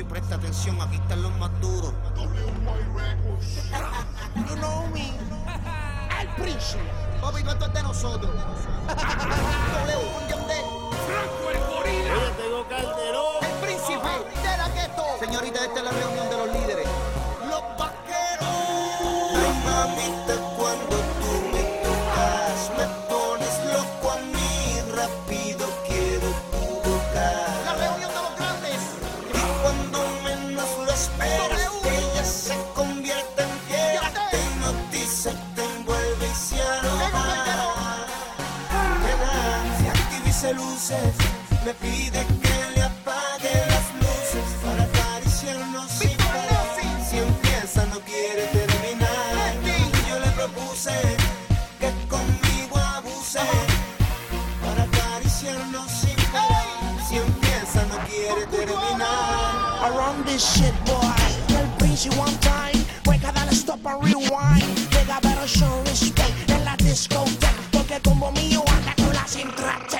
y presta atención, aquí están los más duros. you know me. El príncipe. Papi, esto de nosotros. W, de luces, me pide que le apague las luces para acariciarnos sin parar. Si empieza no quiere terminar, yo le propuse que conmigo abuse para acariciarnos sin parar. Si empieza no quiere terminar. Around this shit boy, I'll bring you one time. Break dale stop and rewind. Llega pero show respect en la discoteca porque como mío anda con la sin trache.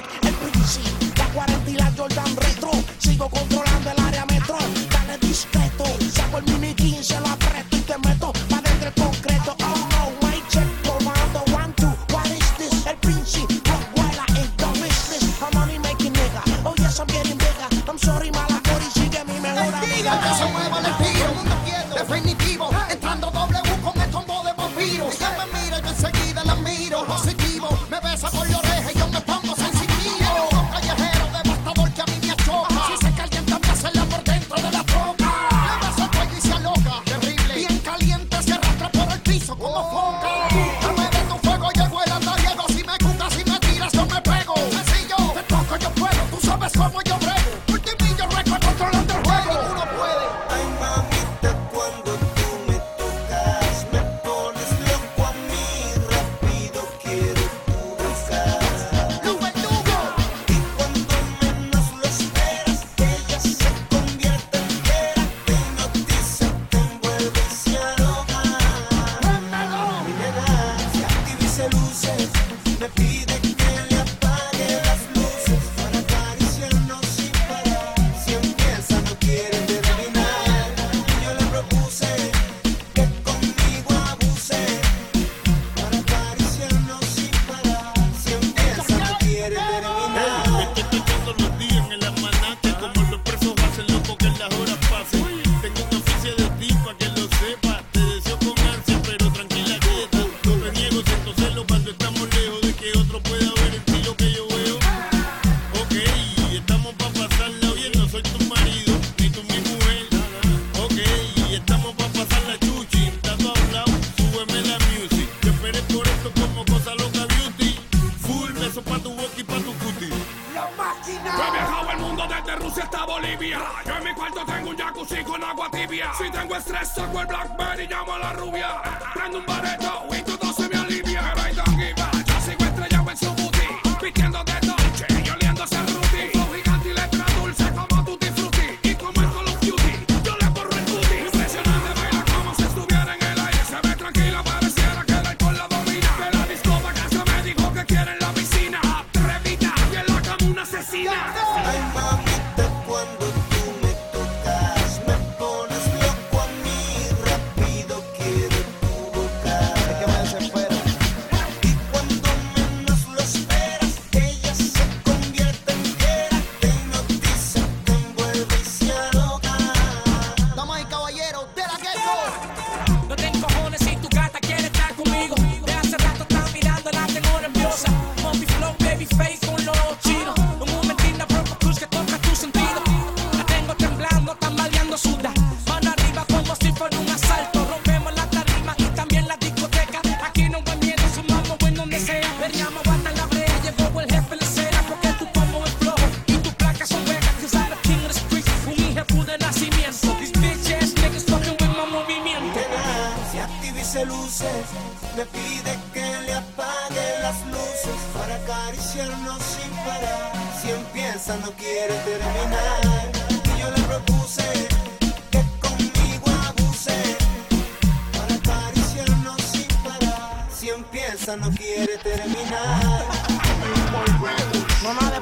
vivo. Entra jacuzzi con agua tibia. Si tengo estrés, saco el Blackberry, llamo a la rubia. Prendo un barretto Me pide que le apague las luces para acariciarnos sin parar. Si empieza no quiere terminar. Y yo le propuse que conmigo abuse para acariciarnos sin parar. Si empieza no quiere terminar. Nada de